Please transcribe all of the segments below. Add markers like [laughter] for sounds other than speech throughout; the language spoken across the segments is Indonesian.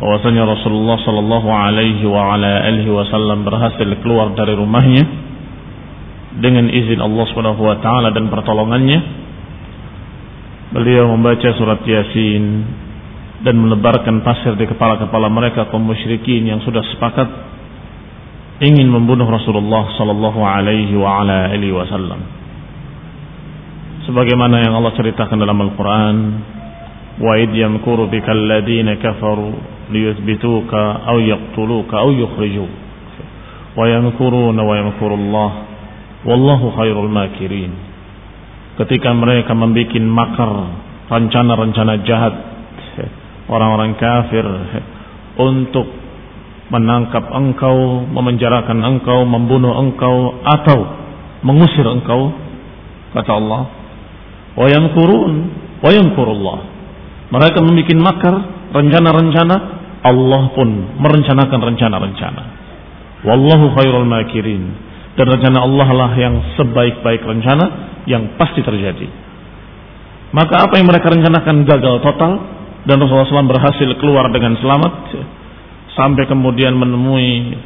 bahwasanya Rasulullah sallallahu alaihi wa ala alihi wasallam berhasil keluar dari rumahnya dengan izin Allah Subhanahu wa taala dan pertolongannya. Beliau membaca surat Yasin dan menebarkan pasir di kepala-kepala mereka kaum musyrikin yang sudah sepakat ingin membunuh Rasulullah sallallahu alaihi wa ala alihi wasallam. Sebagaimana yang Allah ceritakan dalam Al-Qur'an, وإذ يمكر بك الذين كفروا ليثبتوك أو يقتلوك أو يخرجوك ويمكرون ويمكر الله والله خير الماكرين ketika mereka membuat makar rencana-rencana jahat orang-orang kafir untuk menangkap engkau, memenjarakan engkau, membunuh engkau atau mengusir engkau kata Allah wa yamkurun wa yamkurullah mereka membuat makar, rencana-rencana, Allah pun merencanakan rencana-rencana. Wallahu khairul makirin. Dan rencana Allah lah yang sebaik-baik rencana yang pasti terjadi. Maka apa yang mereka rencanakan gagal total dan Rasulullah SAW berhasil keluar dengan selamat sampai kemudian menemui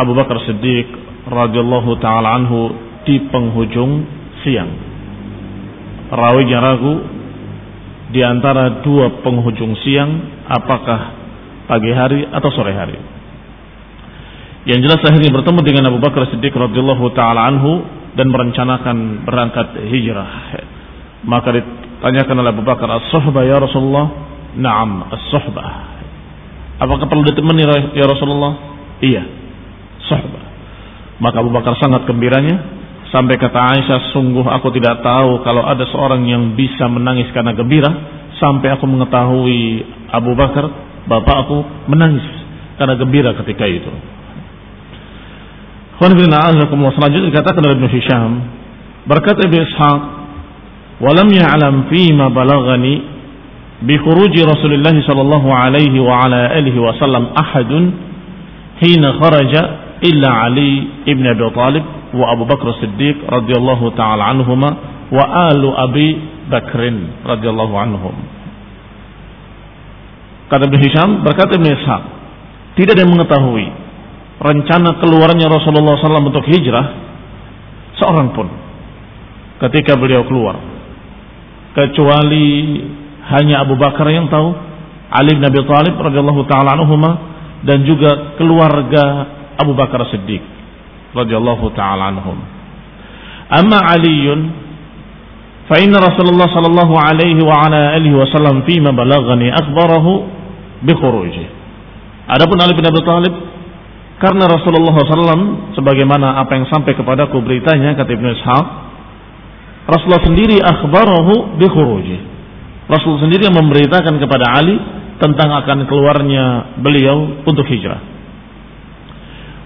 Abu Bakar Siddiq radhiyallahu taala anhu di penghujung siang. Rawinya ragu di antara dua penghujung siang apakah pagi hari atau sore hari. Yang jelas akhirnya bertemu dengan Abu Bakar Siddiq radhiyallahu taala anhu dan merencanakan berangkat hijrah. Maka ditanyakan oleh Abu Bakar as-suhbah ya Rasulullah? Naam, as-suhbah. Apakah perlu ditemani ya Rasulullah? Iya, suhbah. Maka Abu Bakar sangat gembiranya Sampai kata Aisyah, sungguh aku tidak tahu kalau ada seorang yang bisa menangis karena gembira. Sampai aku mengetahui Abu Bakar, bapak aku menangis karena gembira ketika itu. Selanjutnya dikatakan oleh Ibn Hisham, berkata Ibn Ishaq, "Walam ya'lam fima balagani bi khuruji Rasulullah sallallahu alaihi wa ala alihi wasallam ahadun hina kharaja illa Ali ibn Abi Talib wa Abu Bakar Siddiq radhiyallahu taala anhuma wa alu Abi Bakrin radhiyallahu anhum. Kata Ibn Hisham berkata Ibn Ishaq, tidak ada yang mengetahui rencana keluarnya Rasulullah SAW untuk hijrah seorang pun ketika beliau keluar. Kecuali hanya Abu Bakar yang tahu, Ali bin Abi Thalib radhiyallahu taala anhuma dan juga keluarga Abu Bakar Siddiq radhiyallahu taala anhum. Amma Aliun fa inna Rasulullah sallallahu alaihi wa ala alihi wasallam fima balaghani akhbarahu bi khuruji. Adapun Ali bin Abi Thalib karena Rasulullah SAW sebagaimana apa yang sampai kepadaku beritanya kata Ibnu Ishaq Rasulullah sendiri akhbarahu bi khuruji. Rasul sendiri yang memberitakan kepada Ali tentang akan keluarnya beliau untuk hijrah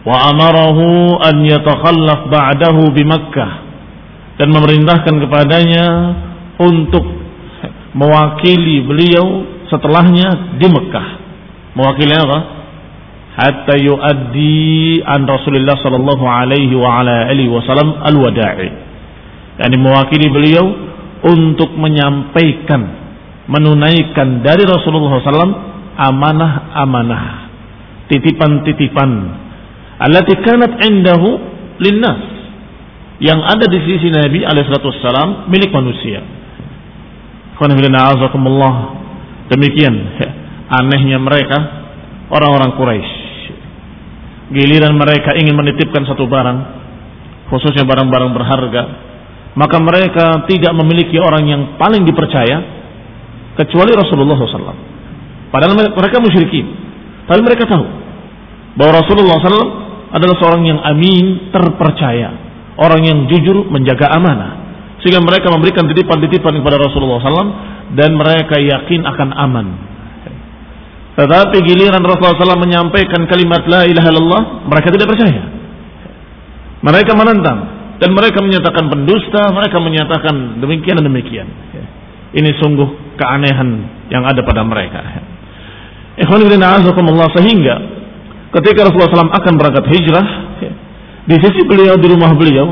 wa amarahu an yatakhallaf ba'dahu bi Makkah dan memerintahkan kepadanya untuk mewakili beliau setelahnya di Mekah. Mewakili apa? Hatta yuaddi an Rasulullah sallallahu alaihi wa ala alihi wasallam al-wada'i. Yani mewakili beliau untuk menyampaikan, menunaikan dari Rasulullah SAW amanah-amanah, titipan-titipan. Allati kanat indahu linnas yang ada di sisi Nabi alaihissalam milik manusia. Demikian anehnya mereka orang-orang Quraisy. Giliran mereka ingin menitipkan satu barang, khususnya barang-barang berharga, maka mereka tidak memiliki orang yang paling dipercaya kecuali Rasulullah SAW. Padahal mereka musyrikin, tapi mereka tahu bahwa Rasulullah SAW adalah seorang yang amin, terpercaya orang yang jujur menjaga amanah sehingga mereka memberikan titipan-titipan kepada Rasulullah SAW dan mereka yakin akan aman. Tetapi giliran Rasulullah SAW menyampaikan kalimat La ilaha illallah, mereka tidak percaya. Mereka menentang dan mereka menyatakan pendusta, mereka menyatakan demikian dan demikian. Ini sungguh keanehan yang ada pada mereka. Ikhwan sehingga ketika Rasulullah SAW akan berangkat hijrah, di sisi beliau, di rumah beliau,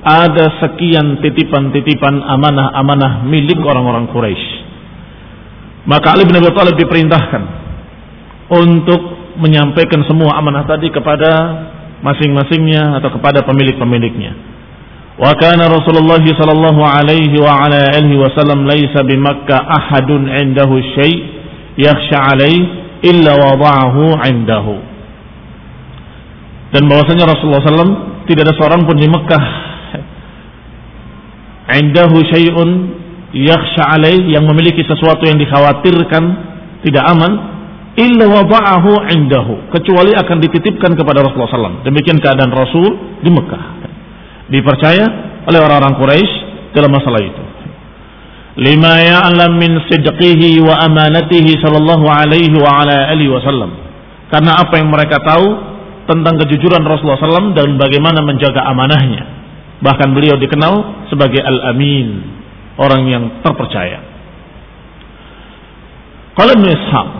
ada sekian titipan-titipan amanah-amanah milik orang-orang Quraisy. Maka Ali bin Abi Thalib diperintahkan untuk menyampaikan semua amanah tadi kepada masing-masingnya atau kepada pemilik-pemiliknya. Wa kana Rasulullah sallallahu alaihi wa ala alihi wasallam laisa bi Makkah ahadun indahu syai' yakhsha alaihi illa wada'ahu indahu dan bahwasanya Rasulullah SAW tidak ada seorang pun di Mekah indahu syai'un yakhsha yang memiliki sesuatu yang dikhawatirkan tidak aman illa wada'ahu indahu kecuali akan dititipkan kepada Rasulullah SAW demikian keadaan Rasul di Mekah. Dipercaya oleh orang-orang Quraisy dalam masalah itu. Lima ya'lam min sidqihi wa amanatihi sallallahu alaihi wa ala alihi wasallam. Karena apa yang mereka tahu tentang kejujuran Rasulullah SAW dan bagaimana menjaga amanahnya. Bahkan beliau dikenal sebagai Al-Amin, orang yang terpercaya. Qala Ibn Ishaq,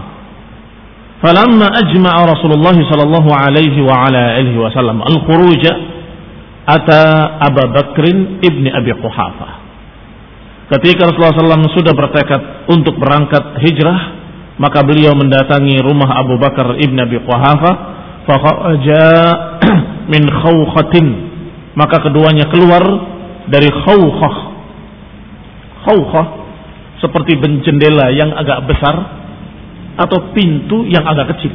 "Falamma ajma'a Rasulullah sallallahu alaihi wa ala alihi wasallam al-khuruj ata Abu Bakr ibn Abi Quhafa." Ketika Rasulullah SAW sudah bertekad untuk berangkat hijrah, maka beliau mendatangi rumah Abu Bakar ibn Abi Quhafa fakharaja [clears throat] min khawkhatin. Maka keduanya keluar dari khawkhah khawkhah seperti jendela yang agak besar atau pintu yang agak kecil.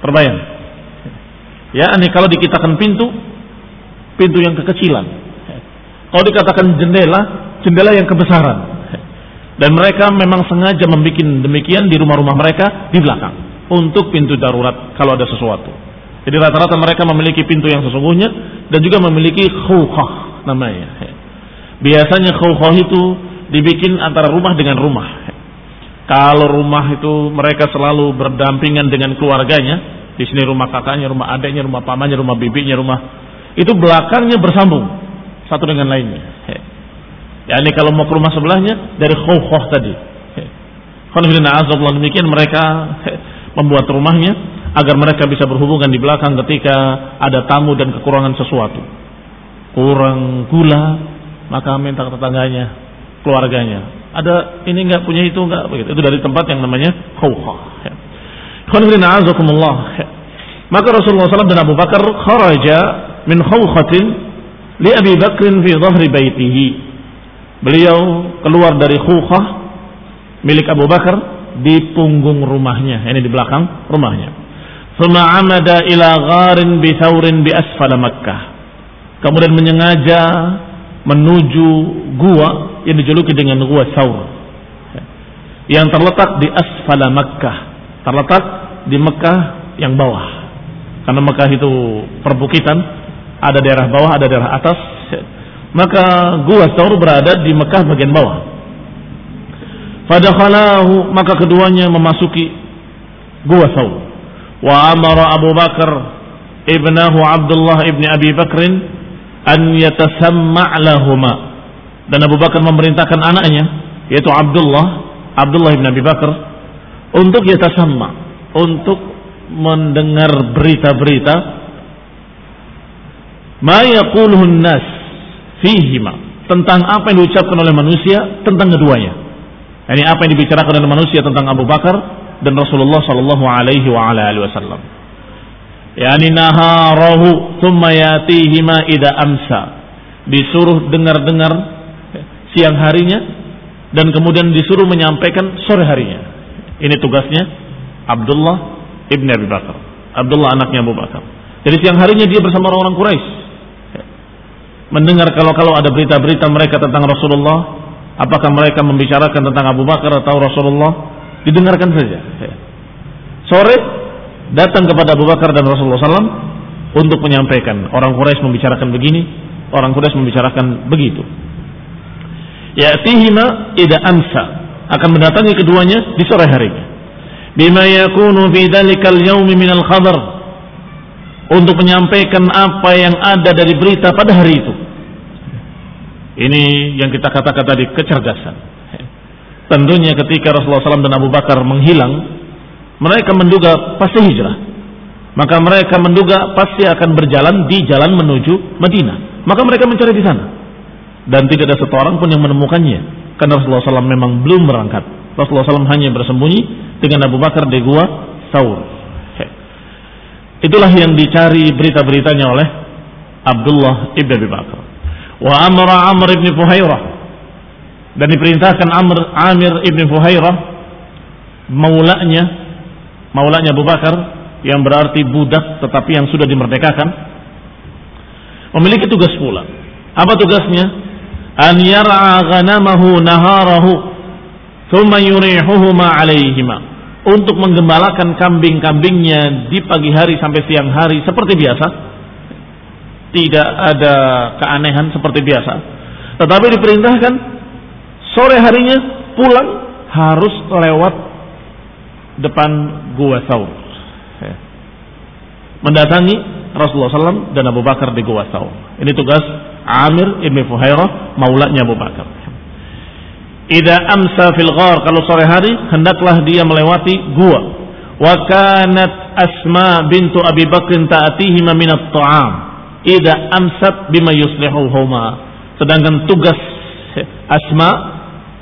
Terbayang? Ya ini kalau dikatakan pintu pintu yang kekecilan. Kalau dikatakan jendela jendela yang kebesaran. Dan mereka memang sengaja membuat demikian di rumah-rumah mereka di belakang untuk pintu darurat kalau ada sesuatu. Jadi rata-rata mereka memiliki pintu yang sesungguhnya dan juga memiliki khawkhah namanya. Biasanya khawkhah itu dibikin antara rumah dengan rumah. Kalau rumah itu mereka selalu berdampingan dengan keluarganya, di sini rumah kakaknya, rumah adiknya, rumah pamannya, rumah bibinya, rumah itu belakangnya bersambung satu dengan lainnya. Ya ini kalau mau ke rumah sebelahnya dari khawkhah tadi. Kalau demikian mereka membuat rumahnya agar mereka bisa berhubungan di belakang ketika ada tamu dan kekurangan sesuatu. Kurang gula, maka minta ke tetangganya, keluarganya. Ada ini nggak punya itu nggak begitu. Itu dari tempat yang namanya khawkhah. Ya. Maka Rasulullah SAW dan Abu Bakar kharaja min khawkhatin li Abi Bakrin fi dhahri baitihi. Beliau keluar dari khufah milik Abu Bakar di punggung rumahnya, ini di belakang rumahnya. Thumma amada ila gharin bi thawrin bi asfala Makkah. Kemudian menyengaja menuju gua yang dijuluki dengan gua Saur yang terletak di asfala Makkah, terletak di Mekah yang bawah. Karena Mekah itu perbukitan, ada daerah bawah, ada daerah atas. Maka gua Saur berada di Mekah bagian bawah. Fadakhalahu maka keduanya memasuki gua Saur. Wa amara Abu Bakar ibnahu Abdullah ibni Abi Bakrin an yatasamma' lahuma. Dan Abu Bakar memerintahkan anaknya yaitu Abdullah Abdullah ibn Abi Bakar untuk yatasamma untuk mendengar berita-berita ma yaquluhu nas fihima tentang apa yang diucapkan oleh manusia tentang keduanya. Ini apa yang dibicarakan oleh manusia tentang Abu Bakar dan Rasulullah sallallahu alaihi wasallam. Yani naharahu thumma yatihima ida amsa. Disuruh dengar-dengar siang harinya dan kemudian disuruh menyampaikan sore harinya. Ini tugasnya Abdullah ibn Abi Bakar. Abdullah anaknya Abu Bakar. Jadi siang harinya dia bersama orang-orang Quraisy. Mendengar kalau-kalau ada berita-berita mereka tentang Rasulullah, apakah mereka membicarakan tentang Abu Bakar atau Rasulullah, didengarkan saja. Sore datang kepada Abu Bakar dan Rasulullah SAW untuk menyampaikan orang Quraisy membicarakan begini, orang Quraisy membicarakan begitu. Ya'tihima ida amsa akan mendatangi keduanya di sore harinya. Bima yakunu fi dzalikal yaumi minal khabar untuk menyampaikan apa yang ada dari berita pada hari itu. Ini yang kita katakan tadi kecerdasan. Tentunya ketika Rasulullah SAW dan Abu Bakar menghilang, mereka menduga pasti hijrah. Maka mereka menduga pasti akan berjalan di jalan menuju Madinah. Maka mereka mencari di sana dan tidak ada satu orang pun yang menemukannya karena Rasulullah SAW memang belum berangkat Rasulullah SAW hanya bersembunyi dengan Abu Bakar di gua Saur itulah yang dicari berita-beritanya oleh Abdullah ibn Abi Bakar wa amra Amr ibn Fuhairah. Dan diperintahkan Amr Amir ibn Fuhairah maulanya maulanya Abu Bakar yang berarti budak tetapi yang sudah dimerdekakan memiliki tugas pula. Apa tugasnya? An yar'a ghanamahu naharahu thumma yurihuhuma alaihima. Untuk menggembalakan kambing-kambingnya di pagi hari sampai siang hari seperti biasa tidak ada keanehan seperti biasa tetapi diperintahkan sore harinya pulang harus lewat depan gua Saur mendatangi Rasulullah SAW dan Abu Bakar di gua Saur ini tugas Amir ibn Fuhairah maulanya Abu Bakar. Ida amsa fil ghar kalau sore hari hendaklah dia melewati gua. Wa kanat Asma bintu Abi Bakr ta'atihi min at-ta'am. Ida amsat bima yuslihuhuma. Sedangkan tugas Asma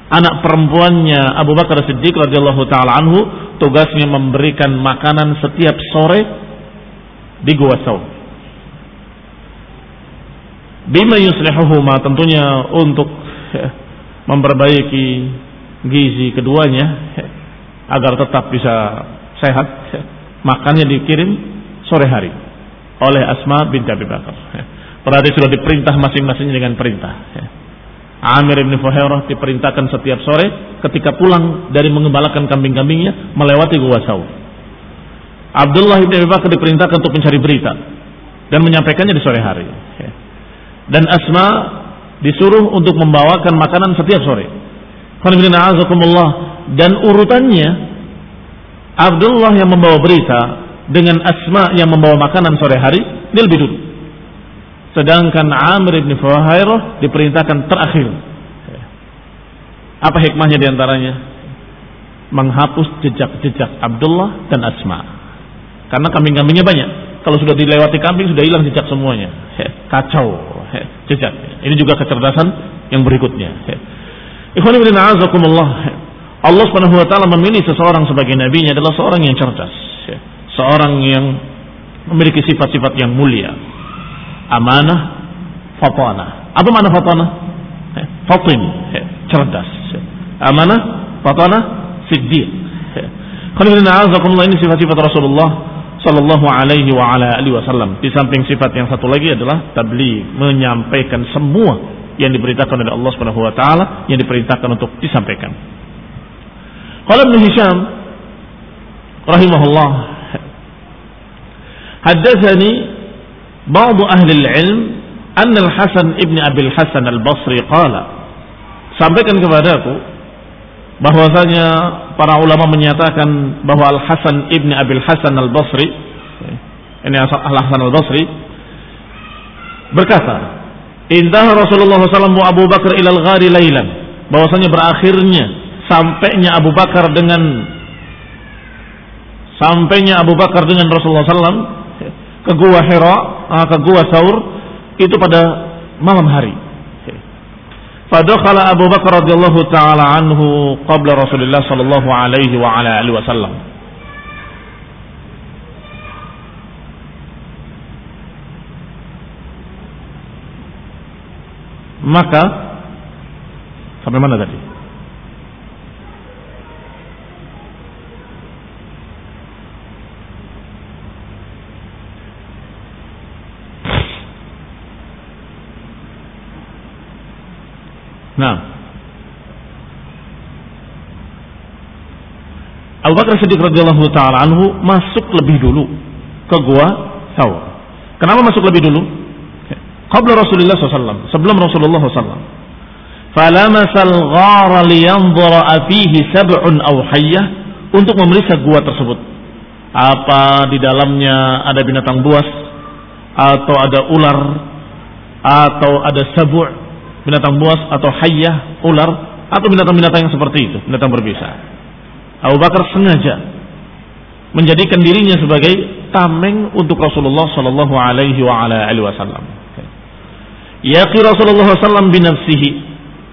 anak perempuannya Abu Bakar Siddiq radhiyallahu taala anhu tugasnya memberikan makanan setiap sore di gua Saud bima yuslihuhuma tentunya untuk memperbaiki gizi keduanya ya, agar tetap bisa sehat ya, makannya dikirim sore hari oleh Asma bin Abi Bakar berarti sudah diperintah masing-masing dengan perintah. Amir bin Fuhairah diperintahkan setiap sore ketika pulang dari mengembalakan kambing-kambingnya melewati Gua Saur Abdullah bin Abi Bakar diperintahkan untuk mencari berita dan menyampaikannya di sore hari dan Asma disuruh untuk membawakan makanan setiap sore. Dan urutannya Abdullah yang membawa berita dengan Asma yang membawa makanan sore hari ini lebih dulu. Sedangkan Amr bin Fuhairah diperintahkan terakhir. Apa hikmahnya di antaranya? Menghapus jejak-jejak Abdullah dan Asma. Karena kambing-kambingnya banyak. Kalau sudah dilewati kambing sudah hilang jejak semuanya. Kacau jejak. Ini juga kecerdasan yang berikutnya. Ikhwan ibn. Allah Subhanahu wa taala memilih seseorang sebagai nabinya adalah seorang yang cerdas, seorang yang memiliki sifat-sifat yang mulia, amanah, fatana. Apa makna fatana? Fatin, cerdas. Amanah, fatana, siddiq. Ini sifat-sifat Rasulullah Sallallahu alaihi wa ala alihi wasallam. Di samping sifat yang satu lagi adalah tabligh, menyampaikan semua yang diberitakan oleh Allah Subhanahu wa taala yang diperintahkan untuk disampaikan. Qala Ibnu Hisham rahimahullah Haddatsani ba'd ahli al-ilm أن الحسن ابن أبي الحسن البصري قال sampaikan kepadaku bahwasanya para ulama menyatakan bahwa Al Hasan ibni Abil Hasan Al Basri ini Al Hasan Al Basri berkata Indah Rasulullah SAW Abu Bakar ilal ghari laylan bahwasanya berakhirnya sampainya Abu Bakar dengan sampainya Abu Bakar dengan Rasulullah SAW ke gua Hira ah, ke gua Saur itu pada malam hari Fadakhala Abu Bakar radhiyallahu taala anhu qabla Rasulullah sallallahu alaihi wa ala alihi wasallam. Maka sampai mana tadi? Nah. Abu Bakar Siddiq radhiyallahu taala anhu masuk lebih dulu ke gua Saur. Kenapa masuk lebih dulu? Qabla Rasulullah SAW, sebelum Rasulullah SAW. Untuk memeriksa gua tersebut. Apa di dalamnya ada binatang buas atau ada ular atau ada sabu' binatang buas atau hayyah, ular atau binatang-binatang yang seperti itu, binatang berbisa. Abu Bakar sengaja menjadikan dirinya sebagai tameng untuk Rasulullah Shallallahu Alaihi Wasallam. Yaqi Rasulullah SAW binafsihi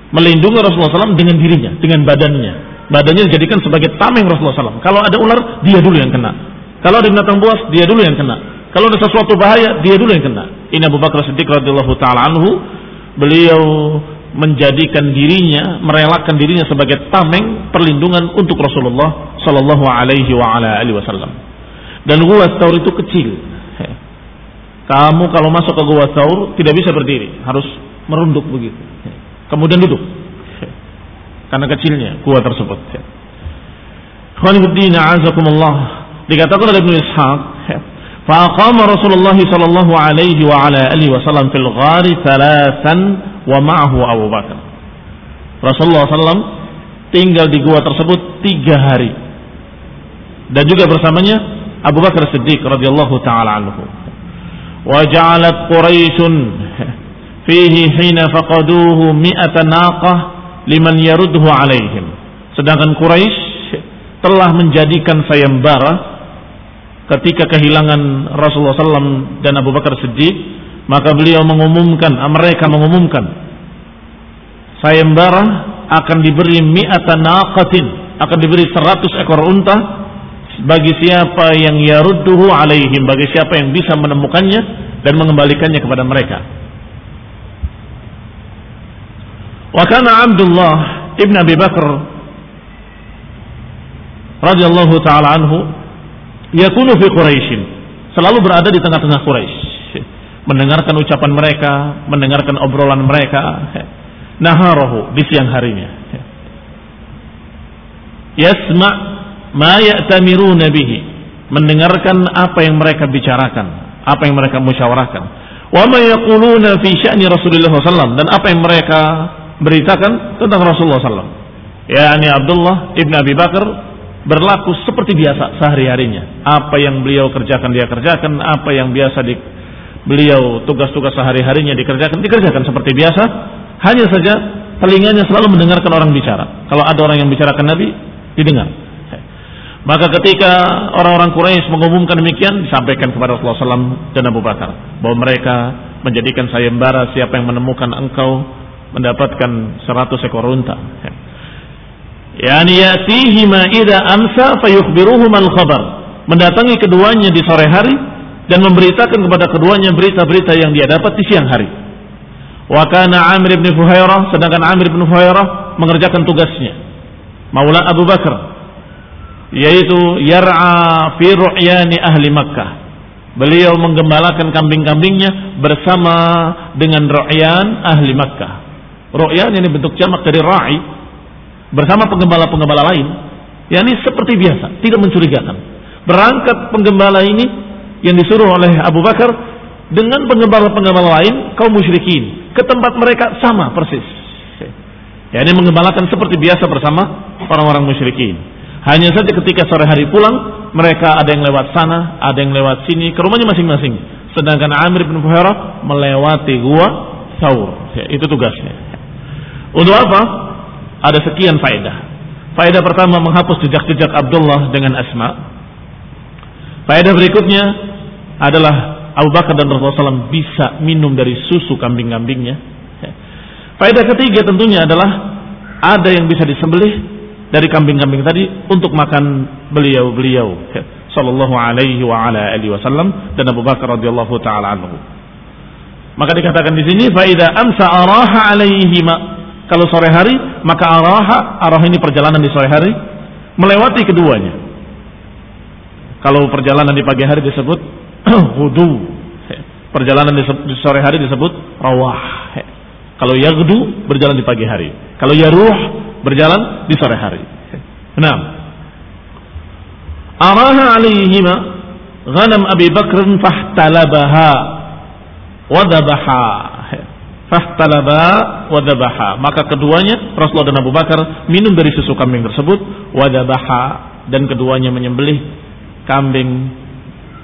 melindungi Rasulullah SAW dengan dirinya, dengan badannya. Badannya dijadikan sebagai tameng Rasulullah SAW. Kalau ada ular, dia dulu yang kena. Kalau ada binatang buas, dia dulu yang kena. Kalau ada sesuatu bahaya, dia dulu yang kena. Ini Abu Bakar Siddiq radhiyallahu taala anhu beliau menjadikan dirinya, merelakan dirinya sebagai tameng perlindungan untuk Rasulullah Sallallahu Alaihi Wasallam. Dan gua Taur itu kecil. Kamu kalau masuk ke gua Taur tidak bisa berdiri, harus merunduk begitu. Kemudian duduk. Karena kecilnya gua tersebut. Dikatakan oleh Ibnu Ishaq, فأقام رسول الله صلى الله عليه وعلى آله وسلم في الغار ثلاثا ومعه أبو بكر Rasulullah SAW tinggal di gua tersebut tiga hari dan juga bersamanya Abu Bakar Siddiq radhiyallahu taala anhu. Wa ja'alat Quraisy fihi hina faqaduhu mi'ata naqah liman yarudhu alaihim. Sedangkan Quraisy telah menjadikan sayembara ketika kehilangan Rasulullah SAW dan Abu Bakar Siddiq maka beliau mengumumkan mereka mengumumkan sayembara akan diberi mi'ata naqatin akan diberi seratus ekor unta bagi siapa yang yarudduhu alaihim bagi siapa yang bisa menemukannya dan mengembalikannya kepada mereka. Wa kana Abdullah ibn Abi Bakar radhiyallahu taala anhu yakunu fi Quraisyin selalu berada di tengah-tengah Quraisy. Mendengarkan ucapan mereka mendengarkan obrolan mereka. Naharahu di siang harinya. Yasma ma ya'tamiruna bihi. Mendengarkan apa yang mereka bicarakan apa yang mereka musyawarahkan. Wa ma yaquluna fi sya'ni Rasulullah SAW dan apa yang mereka beritakan tentang Rasulullah SAW yakni Abdullah ibn Abi Bakar berlaku seperti biasa sehari-harinya. Apa yang beliau kerjakan dia kerjakan, apa yang biasa di beliau tugas-tugas sehari-harinya dikerjakan, dikerjakan seperti biasa. Hanya saja telinganya selalu mendengarkan orang bicara. Kalau ada orang yang bicarakan Nabi, didengar. Maka ketika orang-orang Quraisy mengumumkan demikian, disampaikan kepada Rasulullah SAW dan Abu Bakar bahwa mereka menjadikan sayembara siapa yang menemukan engkau mendapatkan 100 ekor unta yani yatihi ma idza amsa fayukhbiruhum al khabar mendatangi keduanya di sore hari dan memberitakan kepada keduanya berita-berita yang dia dapat di siang hari Wa kana Amir bin Fuhairah sedangkan Amir bin Fuhairah mengerjakan tugasnya. Maula Abu Bakar yaitu yar'a fi ru'yani ahli Makkah. Beliau menggembalakan kambing-kambingnya bersama dengan ru'yan ahli Makkah. Ru'yan ini bentuk jamak dari ra'i bersama penggembala-penggembala lain. yakni seperti biasa, tidak mencurigakan. Berangkat penggembala ini yang disuruh oleh Abu Bakar dengan penggembala-penggembala lain kaum musyrikin ke tempat mereka sama persis. Ya ini menggembalakan seperti biasa bersama orang-orang musyrikin. Hanya saja ketika sore hari pulang, mereka ada yang lewat sana, ada yang lewat sini, ke rumahnya masing-masing. Sedangkan Amir bin Fuhairah melewati gua Saur. Ya, itu tugasnya. Untuk apa? Ada sekian faedah. Faedah pertama menghapus jejak-jejak Abdullah dengan Asma. Faedah berikutnya adalah Abu Bakar dan Rasulullah SAW bisa minum dari susu kambing-kambingnya. Ya. Faedah ketiga tentunya adalah ada yang bisa disembelih dari kambing-kambing tadi untuk makan beliau-beliau sallallahu alaihi wa ala alihi wasallam dan Abu Bakar radhiyallahu taala anhu. Maka dikatakan di sini faida amsa araha alaihi ma kalau sore hari maka araha arah ini perjalanan di sore hari melewati keduanya. Kalau perjalanan di pagi hari disebut [clears throat] wudu. Perjalanan di sore hari disebut rawah. Kalau yagdu berjalan di pagi hari. Kalau yaruh berjalan di sore hari. Nah, araha alaihima ghanam Abi Bakr fahtalabaha wadabaha fahtalaba wadabaha maka keduanya Rasulullah dan Abu Bakar minum dari susu kambing tersebut wadabaha dan keduanya menyembelih kambing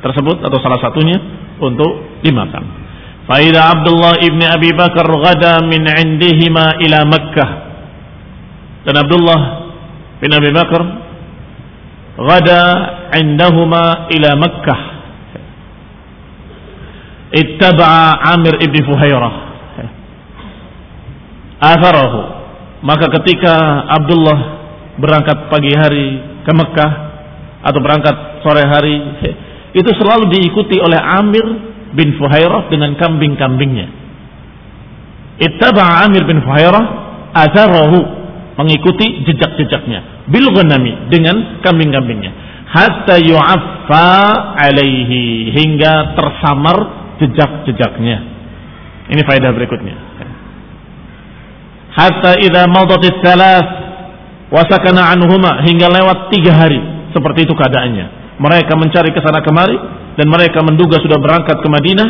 tersebut atau salah satunya untuk dimakan. Faida Abdullah ibni Abi Bakar gada min indihima ila Makkah. Dan Abdullah bin Abi Bakar gada indahuma ila Makkah. Ittaba'a Amir ibn Fuhairah atharahu. Maka ketika Abdullah berangkat pagi hari ke Mekah atau berangkat sore hari [laughs] itu selalu diikuti oleh Amir bin Fuhairah dengan kambing-kambingnya. Ittaba'a Amir bin Fuhairah atharahu mengikuti jejak-jejaknya. Bil ghanami dengan kambing-kambingnya. Hatta yu'affa alaihi hingga tersamar jejak-jejaknya. Ini faedah berikutnya hatta idza madatit thalath wa sakana anhuma hingga lewat tiga hari. Seperti itu keadaannya. Mereka mencari ke sana kemari dan mereka menduga sudah berangkat ke Madinah.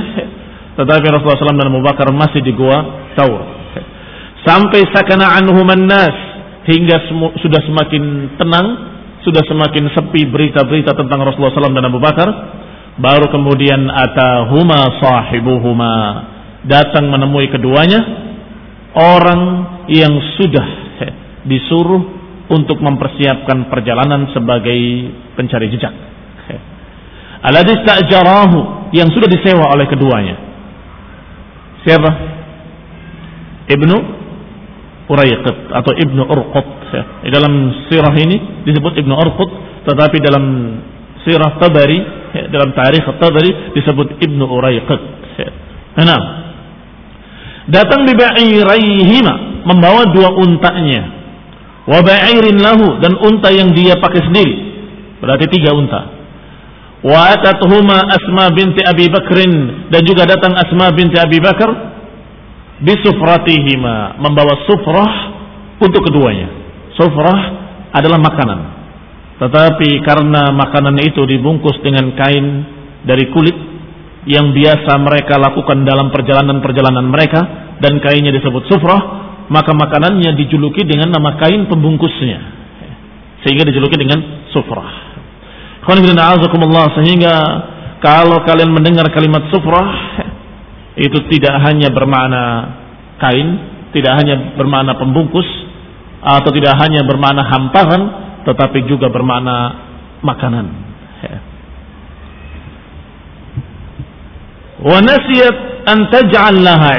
Tetapi Rasulullah SAW dan Abu Bakar masih di gua Taur sampai sakana anhuman nas hingga sudah semakin tenang, sudah semakin sepi berita-berita tentang Rasulullah SAW dan Abu Bakar, baru kemudian atahuma sahibuhuma datang menemui keduanya orang yang sudah disuruh untuk mempersiapkan perjalanan sebagai pencari jejak. Aladis ta'jarahu yang sudah disewa oleh keduanya. Siapa? Ibnu Urayqit atau Ibnu Urqut. Dalam sirah ini disebut Ibnu Urqut, tetapi dalam sirah Tabari, dalam tarikh Tabari disebut Ibnu Urayqit. Ya. Datang di ba'iraihima membawa dua untanya. Wa ba'irin lahu dan unta yang dia pakai sendiri. Berarti tiga unta. Wa atatuhuma Asma binti Abi Bakrin dan juga datang Asma binti Abi Bakar bisufratihima membawa sufrah untuk keduanya. Sufrah adalah makanan. Tetapi karena makanan itu dibungkus dengan kain dari kulit yang biasa mereka lakukan dalam perjalanan-perjalanan mereka dan kainnya disebut sufrah, maka makanannya dijuluki dengan nama kain pembungkusnya. Sehingga dijuluki dengan sufrah. Sehingga kalau kalian mendengar kalimat sufrah itu tidak hanya bermakna kain, tidak hanya bermakna pembungkus atau tidak hanya bermakna hamparan, tetapi juga bermakna makanan. Ya. Wa nasiyat an taj'al laha.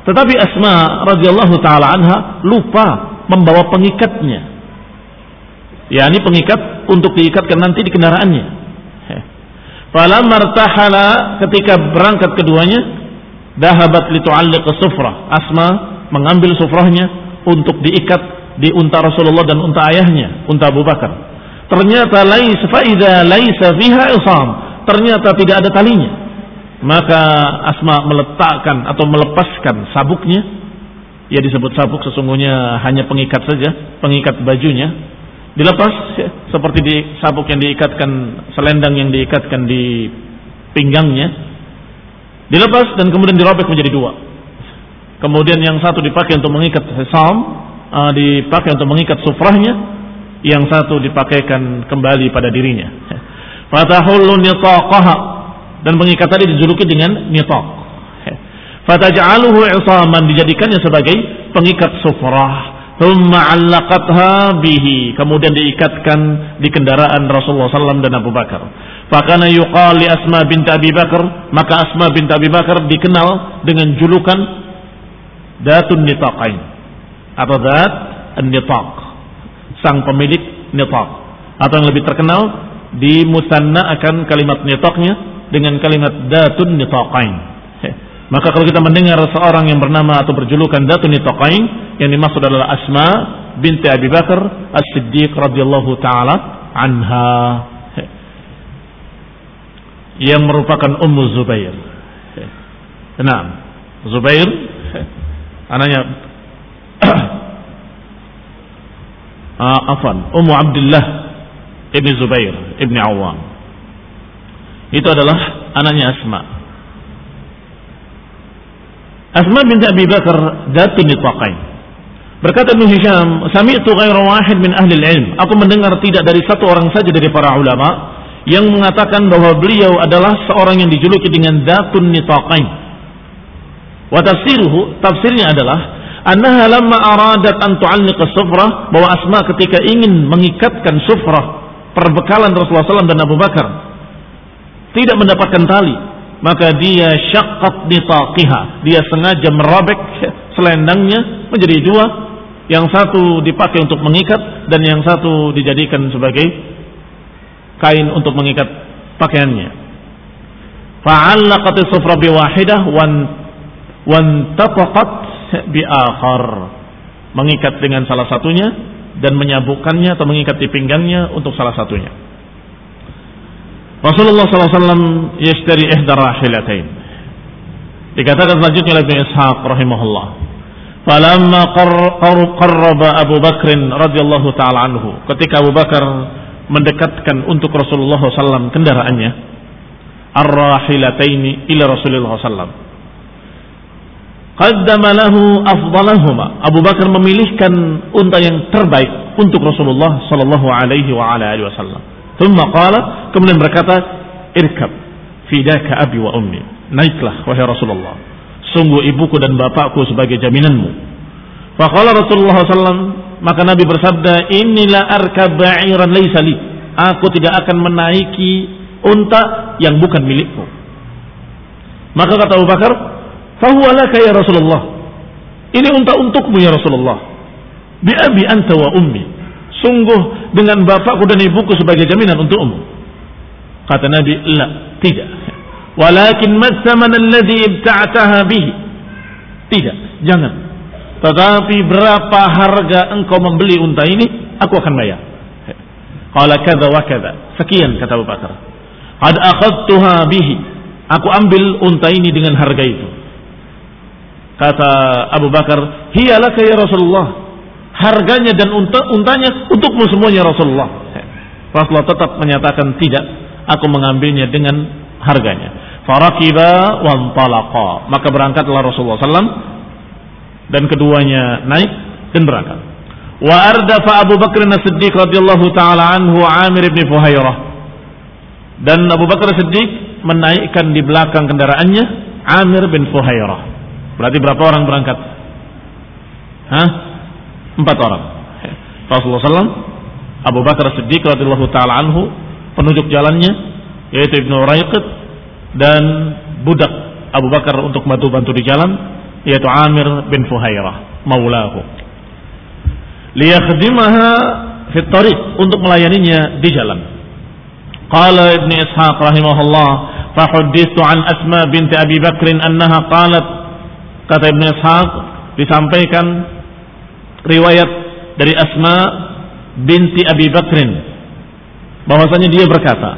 Tetapi Asma radhiyallahu taala anha lupa membawa pengikatnya. Ya, ini pengikat untuk diikatkan nanti di kendaraannya. Falamma martahala ketika berangkat keduanya Dahabat litu'alliq sufrah. Asma mengambil sufrahnya untuk diikat di unta Rasulullah dan unta ayahnya, unta Abu Bakar. Ternyata laisa faida laisa fiha isam. Ternyata tidak ada talinya. Maka Asma meletakkan atau melepaskan sabuknya. Ya disebut sabuk sesungguhnya hanya pengikat saja, pengikat bajunya. Dilepas ya, seperti di sabuk yang diikatkan selendang yang diikatkan di pinggangnya Dilepas dan kemudian dirobek menjadi dua. Kemudian yang satu dipakai untuk mengikat hisam, uh, dipakai untuk mengikat sufrahnya, yang satu dipakaikan kembali pada dirinya. [laughs] Fatahullu dan mengikat tadi dijuluki dengan nitaq. Fataj'aluhu isaman dijadikannya sebagai pengikat sufrah. Thumma 'allaqatha bihi. Kemudian diikatkan di kendaraan Rasulullah SAW dan Abu Bakar. Fakana yuqal li Asma bint Abi Bakar, maka Asma bint Abi Bakar dikenal dengan julukan Datun Nitaqain atau Dat Nitaq, sang pemilik nitaq. Atau yang lebih terkenal di musanna akan kalimat nitaqnya dengan kalimat Datun Nitaqain. [laughs] Maka kalau kita mendengar seorang yang bernama atau berjulukan Datun Nitaqain yang dimaksud adalah Asma binti Abi Bakar As-Siddiq radhiyallahu taala anha [laughs] yang merupakan Ummu Zubair. [laughs] Nah, Zubair anaknya [coughs] uh, afan Ummu Abdullah ibni Zubair ibni Awam. Itu adalah anaknya Asma. Asma binti Abi Bakar datun nitaqain. Berkata Ibnu Hisham, "Sami'tu ghaira wahid min ahli ilm." Aku mendengar tidak dari satu orang saja dari para ulama yang mengatakan bahwa beliau adalah seorang yang dijuluki dengan Datun Nitaqain. Wa tafsirnya adalah annaha lamma aradat an tu'alliqa sufrah bahwa Asma ketika ingin mengikatkan sufrah perbekalan Rasulullah SAW dan Abu Bakar tidak mendapatkan tali maka dia syaqqat nitaqiha dia sengaja merobek [laughs] selendangnya menjadi dua yang satu dipakai untuk mengikat dan yang satu dijadikan sebagai kain untuk mengikat pakaiannya. Fa'allaqat sufra biwahidah wan wantaqat bi akhar. Mengikat dengan salah satunya dan menyabukkannya atau mengikat di pinggangnya untuk salah satunya. Rasulullah SAW yashtari ihda rahilatain. Dikatakan selanjutnya oleh Ishaq rahimahullah. Falamma qarraba Abu Bakr radhiyallahu taala anhu. Ketika Abu Bakar mendekatkan untuk Rasulullah SAW kendaraannya ar-rahilataini ila Rasulullah SAW qaddama lahu afdalahuma Abu Bakar memilihkan unta yang terbaik untuk Rasulullah sallallahu alaihi wa ala alihi wasallam thumma qala kemudian berkata irkab fidaka abi wa ummi naiklah wahai Rasulullah sungguh ibuku dan bapakku sebagai jaminanmu faqala Rasulullah sallallahu maka Nabi bersabda, "Inilah arkab ba'iran laisa li." Aku tidak akan menaiki unta yang bukan milikku. Maka kata Abu Bakar, "Fahuwa laka ya Rasulullah." Ini unta untukmu ya Rasulullah. Bi abi anta wa ummi. Sungguh dengan bapakku dan ibuku sebagai jaminan untukmu. Kata Nabi, "La, tidak." Walakin masaman alladhi ibta'taha bihi. Tidak, jangan tetapi berapa harga engkau membeli unta ini, aku akan bayar. Qala kadza wa kadza. Sekian kata Abu Bakar. Qad akhadtuha bihi. Aku ambil unta ini dengan harga itu. Kata Abu Bakar, "Hiya laka ya Rasulullah." Harganya dan unta untanya untukmu semuanya Rasulullah. Rasulullah tetap menyatakan tidak, aku mengambilnya dengan harganya. Farakiba wa Maka berangkatlah Rasulullah SAW dan keduanya naik dan berangkat. Wa ardafa Abu Bakar As-Siddiq radhiyallahu taala anhu Amir bin Fuhairah. Dan Abu Bakar As-Siddiq menaikkan di belakang kendaraannya Amir bin Fuhairah. Berarti berapa orang berangkat? Hah? Empat orang. Rasulullah SAW, Abu Bakar As-Siddiq radhiyallahu taala anhu penunjuk jalannya yaitu Ibnu Raiqid dan budak Abu Bakar untuk bantu-bantu di jalan yaitu Amir bin Fuhairah maulahu liyakhdimaha fit untuk melayaninya di jalan Qala Ibn Ishaq rahimahullah, "Fahuddithu an Asma binti Abi Bakr annaha qalat" Kata Ibn Ishaq disampaikan riwayat dari Asma binti Abi Bakrin. Bahwasanya dia berkata,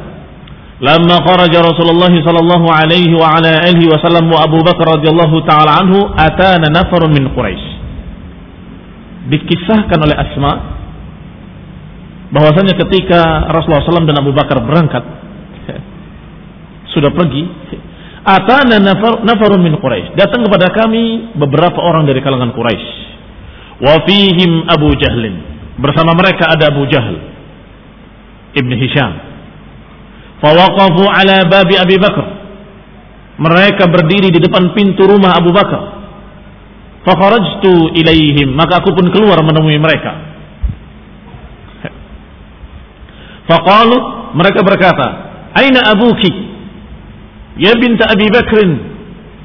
"Lamma kharaja Rasulullah sallallahu alaihi wa ala alihi wasallam wa Abu Bakar radhiyallahu taala anhu atana nafarun min Quraisy." Dikisahkan oleh Asma bahwasanya ketika Rasulullah SAW dan Abu Bakar berangkat [laughs] sudah pergi atana nafar, nafarun min Quraisy datang kepada kami beberapa orang dari kalangan Quraisy wa fihim Abu Jahlin bersama mereka ada Abu Jahal Ibn Hisham fawaqafu ala babi Abi Bakar mereka berdiri di depan pintu rumah Abu Bakar fakharajtu ilaihim maka aku pun keluar menemui mereka Faqalu mereka berkata, "Aina abuki?" Ya binta Abi Bakrin,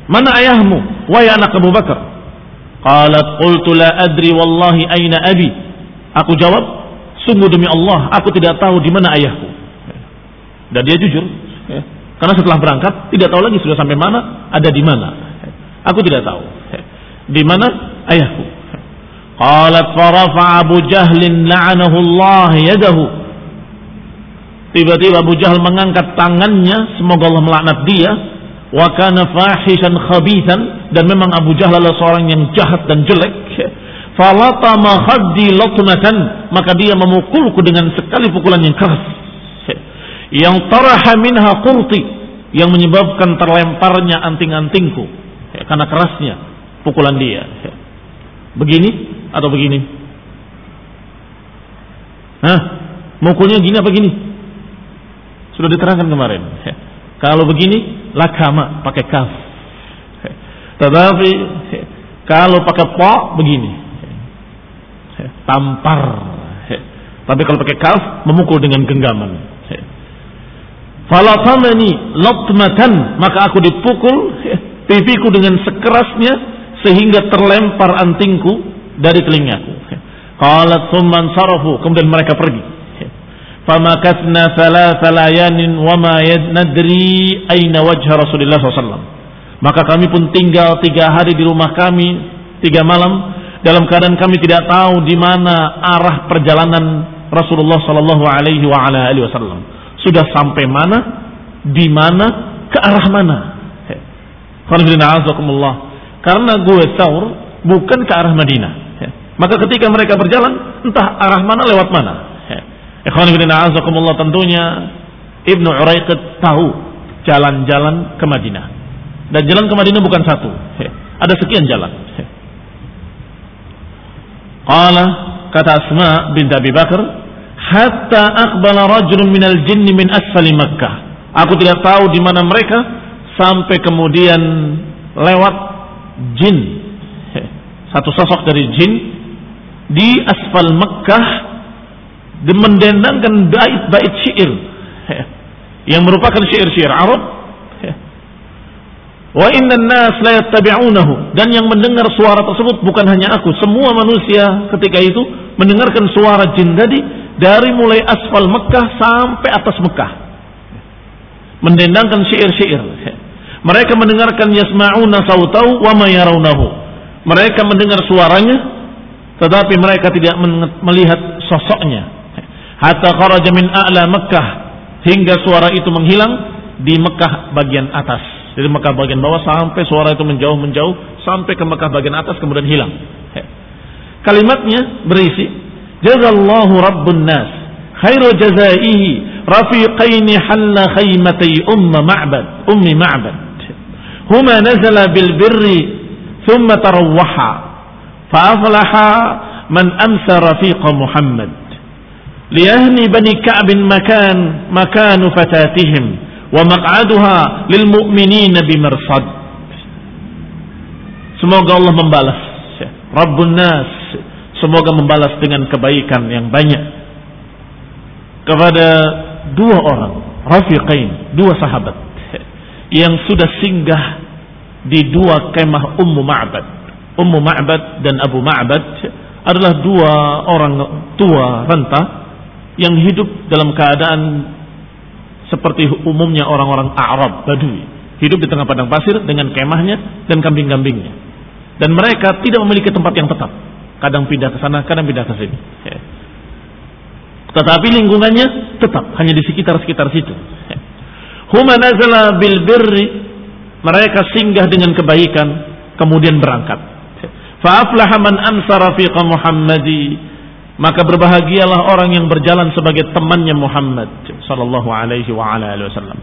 mana ayahmu? Wahai anak Abu Bakar. Qalat qultu la adri wallahi aina abi. Aku jawab, sungguh demi Allah, aku tidak tahu di mana ayahku. Dan dia jujur, ya. karena setelah berangkat tidak tahu lagi sudah sampai mana, ada di mana. Aku tidak tahu. Di mana ayahku? Qalat farafa Abu Jahlin la'anahu Allah yadahu Tiba-tiba Abu Jahal mengangkat tangannya, semoga Allah melaknat dia. Wa kana fahishan khabithan dan memang Abu Jahal adalah seorang yang jahat dan jelek. Falatama khaddi latmatan, maka dia memukulku dengan sekali pukulan yang keras. Yang taraha minha yang menyebabkan terlemparnya anting-antingku karena kerasnya pukulan dia. Begini atau begini? Hah? Mukulnya gini apa gini? Sudah diterangkan kemarin. Kalau begini, lakama pakai kaf. Tetapi kalau pakai po begini. Tampar. Tapi kalau pakai kaf memukul dengan genggaman. Falatamani lotmatan maka aku dipukul pipiku dengan sekerasnya sehingga terlempar antingku dari telingaku. Qalat thumma sarafu kemudian mereka pergi famakatna salah salayanin wa ma nadri aina wajha Rasulullah SAW. Maka kami pun tinggal tiga hari di rumah kami, tiga malam, dalam keadaan kami tidak tahu di mana arah perjalanan Rasulullah Sallallahu Alaihi Wasallam. Sudah sampai mana, di mana, ke arah mana. Karena gue sahur bukan ke arah Madinah. Maka ketika mereka berjalan, entah arah mana lewat mana. Ikhwan ibn a'azakumullah tentunya Ibnu Uraiqid tahu jalan-jalan ke Madinah. Dan jalan ke Madinah bukan satu. Ada sekian jalan. Qala kata Asma bin Abi Bakar, hatta aqbala rajulun minal jinni min asfali Makkah. Aku tidak tahu di mana mereka sampai kemudian lewat jin. Satu sosok dari jin di asfal Makkah mendendangkan bait-bait syair. [laughs] Yang merupakan syair-syair Arab. Wa inna nas la yattabi'unahu. Dan yang mendengar suara tersebut bukan hanya aku. Semua manusia ketika itu mendengarkan suara jin tadi dari mulai asfal Mekah sampai atas Mekah. Mendendangkan syair-syair. Mereka mendengarkan yasma'una sautau wa ma yarawnahu. Mereka mendengar suaranya tetapi mereka tidak melihat sosoknya hatta kharaja min a'la Mekah hingga suara itu menghilang di Mekah bagian atas. Dari Mekah bagian bawah sampai suara itu menjauh menjauh sampai ke Mekah bagian atas kemudian hilang. Kalimatnya berisi Jazallahu Rabbun Nas khairu jazaihi rafiqaini halla khaymatay umma ma'bad ummi ma'bad huma nazala bil birri thumma tarawwaha fa aflaha man amsa rafiqa Muhammad liyahni bani Ka'bin makan makanu fatatihim wa maq'aduha lil mu'minina bimarsad semoga Allah membalas. Rabbun nas. Semoga membalas dengan kebaikan yang banyak. Kepada dua orang rafiqain dua sahabat yang sudah singgah di dua kemah Ummu Ma'bad. Ummu Ma'bad dan Abu Ma'bad adalah dua orang tua renta yang hidup dalam keadaan seperti umumnya orang-orang Arab Badui, hidup di tengah padang pasir dengan kemahnya dan kambing-kambingnya. Dan mereka tidak memiliki tempat yang tetap. Kadang pindah ke sana, kadang pindah ke sini. Ya. Tetapi lingkungannya tetap hanya di sekitar-sekitar situ. Ya. Huma nazala bil birri mereka singgah dengan kebaikan kemudian berangkat. Fa'aflaha man ansara fiqa Muhammadi maka berbahagialah orang yang berjalan sebagai temannya Muhammad sallallahu alaihi wa ala alihi wasallam.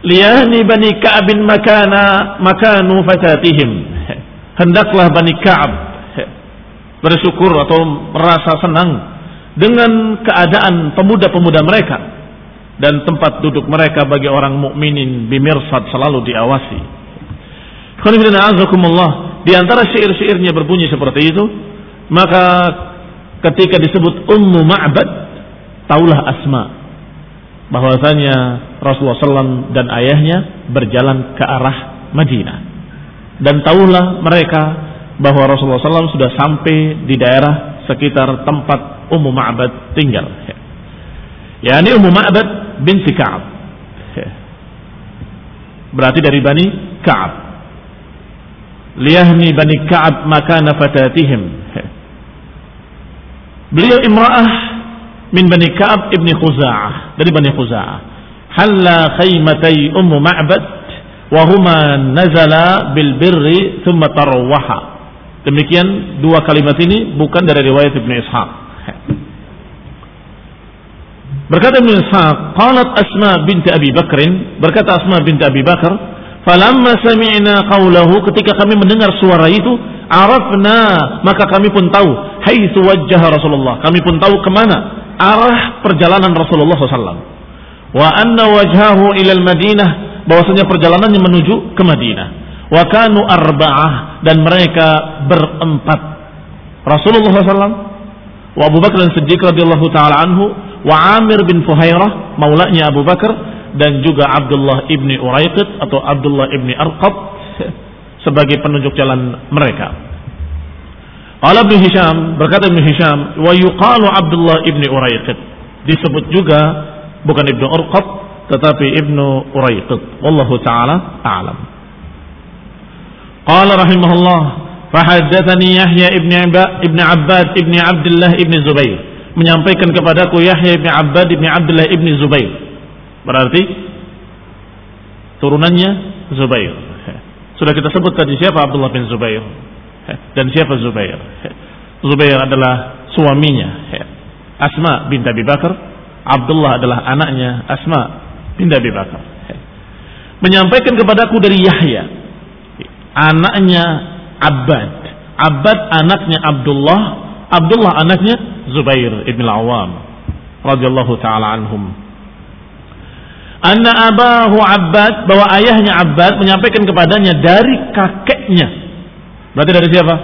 Liyahni bani Ka'ab makana makanu fatatihim. Hendaklah bani Ka'ab bersyukur atau merasa senang dengan keadaan pemuda-pemuda mereka dan tempat duduk mereka bagi orang mukminin bimirsad selalu diawasi. Di antara syair-syairnya berbunyi seperti itu, maka ketika disebut Ummu Ma'bad, taulah Asma bahwasanya Rasulullah SAW dan ayahnya berjalan ke arah Madinah. Dan taulah mereka bahwa Rasulullah SAW sudah sampai di daerah sekitar tempat Ummu Ma'bad tinggal. Ya, ini Ummu Ma'bad binti Ka'ab. Berarti dari Bani Ka'ab. Liyahni Bani Ka'ab makana fatatihim Beliau imra'ah min Bani Ka'ab ibni Khuza'ah. Dari Bani Khuza'ah. Halla khaymatai ummu ma'bad wa nazala bil birri thumma tarwaha. Demikian dua kalimat ini bukan dari riwayat Ibnu Ishaq. Berkata Ibnu Ishaq, qalat Asma binti Abi Bakrin, berkata Asma binti Abi Bakar, falamma sami'na qawlahu ketika kami mendengar suara itu, arafna maka kami pun tahu haitsu wajjah Rasulullah. Kami pun tahu ke mana arah perjalanan Rasulullah SAW wa anna wajhahu ila Madinah bahwasanya perjalanannya menuju ke Madinah. Wa kanu arba'ah dan mereka berempat. Rasulullah SAW wa Abu Bakar Siddiq radhiyallahu taala anhu wa Amir bin Fuhairah maulanya Abu Bakar dan juga Abdullah ibni Uraiqid atau Abdullah ibni Arqab [laughs] sebagai penunjuk jalan mereka. Allah bin Hisham berkata bin Hisham wa yuqalu Abdullah ibni Uraiqid disebut juga bukan ibnu Urqab tetapi ibnu Uraiqid wallahu taala a'lam. Qala rahimahullah fahaddatsani Yahya ibni ibni Abbad ibni Abdullah ibni Zubair menyampaikan kepadaku Yahya ibni Abbad ibni Abdullah ibni Zubair berarti turunannya Zubair sudah kita sebut tadi siapa Abdullah bin Zubair. Dan siapa Zubair. Zubair adalah suaminya. Asma bin Abi Bakar. Abdullah adalah anaknya Asma bin Abi Bakar. Menyampaikan kepadaku dari Yahya, anaknya Abbad. Abbad anaknya Abdullah, Abdullah anaknya Zubair ibn Al-Awwam. Radhiyallahu taala anhum anna abahu Abbad bahwa ayahnya Abbad menyampaikan kepadanya dari kakeknya. Berarti dari siapa?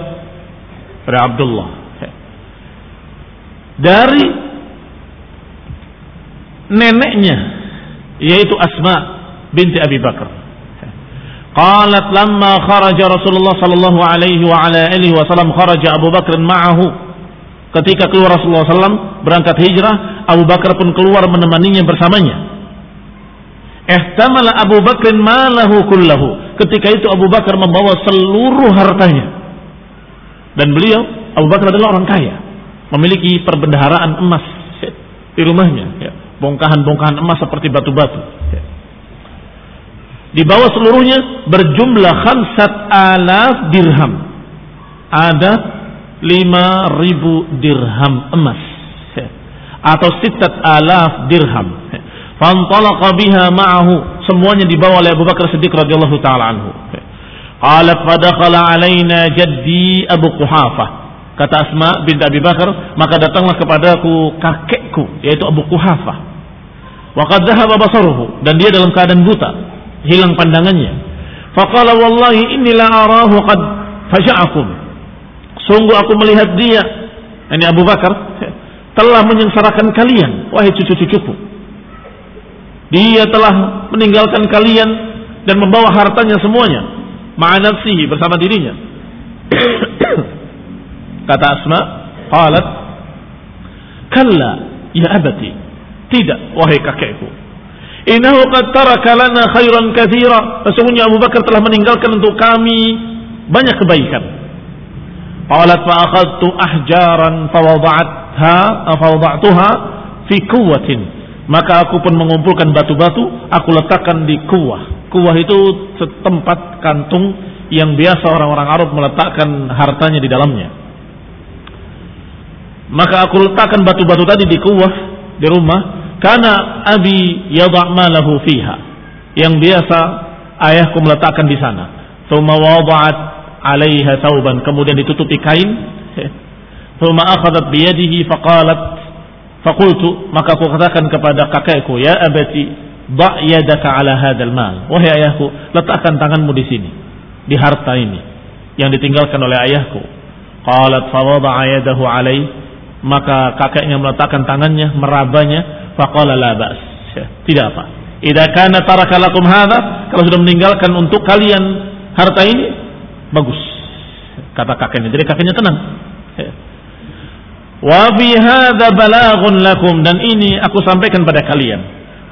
Dari Abdullah. Dari neneknya yaitu Asma binti Abi Bakar. Qalat lamma kharaja Rasulullah sallallahu alaihi wa ala alihi wasallam kharaja Abu Bakar ma'ahu ketika keluar Rasulullah SAW berangkat hijrah Abu Bakar pun keluar menemaninya bersamanya Ihtamala Abu Bakr malahu kullahu. Ketika itu Abu Bakar membawa seluruh hartanya. Dan beliau, Abu Bakar adalah orang kaya. Memiliki perbendaharaan emas di rumahnya. Ya. Bongkahan-bongkahan emas seperti batu-batu. Ya. Dibawa seluruhnya berjumlah khamsat alaf dirham. Ada lima ribu dirham emas. Ya. Atau sitat alaf dirham. Fantalaqa biha ma'ahu. Semuanya dibawa oleh Abu Bakar Siddiq radhiyallahu taala anhu. Qalat fadakhala alaina jaddi Abu Quhafah. Kata Asma bin Abi Bakar, maka datanglah kepadaku kakekku yaitu Abu Quhafah. Wa qad dhahaba basaruhu dan dia dalam keadaan buta, hilang pandangannya. Faqala wallahi inni la arahu qad faja'akum. Sungguh aku melihat dia, ini Abu Bakar, telah menyengsarakan kalian, wahai cucu-cucuku. Dia telah meninggalkan kalian dan membawa hartanya semuanya. Ma'anafsihi bersama dirinya. [coughs] Kata Asma, qalat, Kalla, ya abati. Tidak, wahai kakekku. Innahu qad taraka lana khairan katsira. Sesungguhnya Abu Bakar telah meninggalkan untuk kami banyak kebaikan. Qalat fa akhadtu ahjaran fa wada'atha fa wada'tuha fi quwwatin. Maka aku pun mengumpulkan batu-batu, aku letakkan di kuwah. Kuwah itu setempat kantung yang biasa orang-orang Arab meletakkan hartanya di dalamnya. Maka aku letakkan batu-batu tadi di kuwah di rumah karena abi yadha' malahu fiha. Yang biasa ayahku meletakkan di sana. Thumma wada'at 'alaiha thawban, kemudian ditutupi kain. [laughs] Thumma akhadhat biyadihi faqalat Fakultu maka aku katakan kepada kakekku, ya abati, ba' yadaka ala hadal mal. Wahai ayahku, letakkan tanganmu di sini, di harta ini yang ditinggalkan oleh ayahku. Qalat fawada'a yadahu alai maka kakeknya meletakkan tangannya, merabanya, faqala la ba's. Tidak apa. Idza kana taraka lakum kalau sudah meninggalkan untuk kalian harta ini, bagus. Kata kakeknya. Jadi kakeknya tenang. Wa fi hadza balaghun lakum dan ini aku sampaikan pada kalian.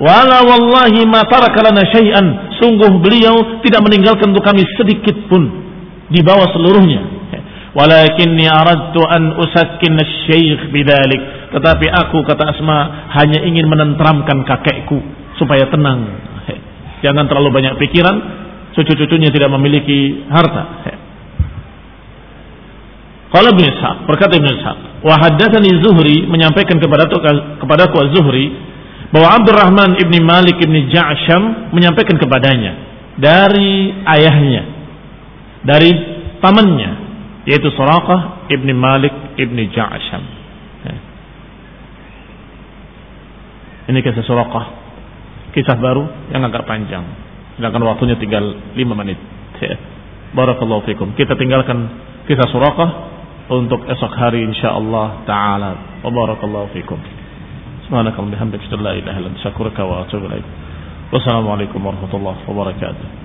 Wala wallahi ma taraka lana syai'an. Sungguh beliau tidak meninggalkan untuk kami sedikit pun di bawah seluruhnya. Walakinni aradtu an usakkin asy-syaikh bidzalik. Tetapi aku kata Asma hanya ingin menenteramkan kakekku supaya tenang. Jangan terlalu banyak pikiran, cucu-cucunya tidak memiliki harta. Qala Ibnu Ishaq, berkata Ibnu Ishaq, wa haddatsani Zuhri menyampaikan kepada kepadaku Az-Zuhri bahwa Abdurrahman ibni Malik ibni Ja'sham menyampaikan kepadanya dari ayahnya, dari pamannya, yaitu Suraqah ibni Malik ibni Ja'sham. Ini kisah Suraqah, kisah baru yang agak panjang. Sedangkan waktunya tinggal 5 menit. Barakallahu fikum. Kita tinggalkan kisah Suraqah untuk esok hari insyaallah taala. Barakallahu fikum. Subhanakallahumma bihamdika la ilaha illa anta astaghfiruka wa atubu ilaik. Wassalamualaikum warahmatullahi wabarakatuh.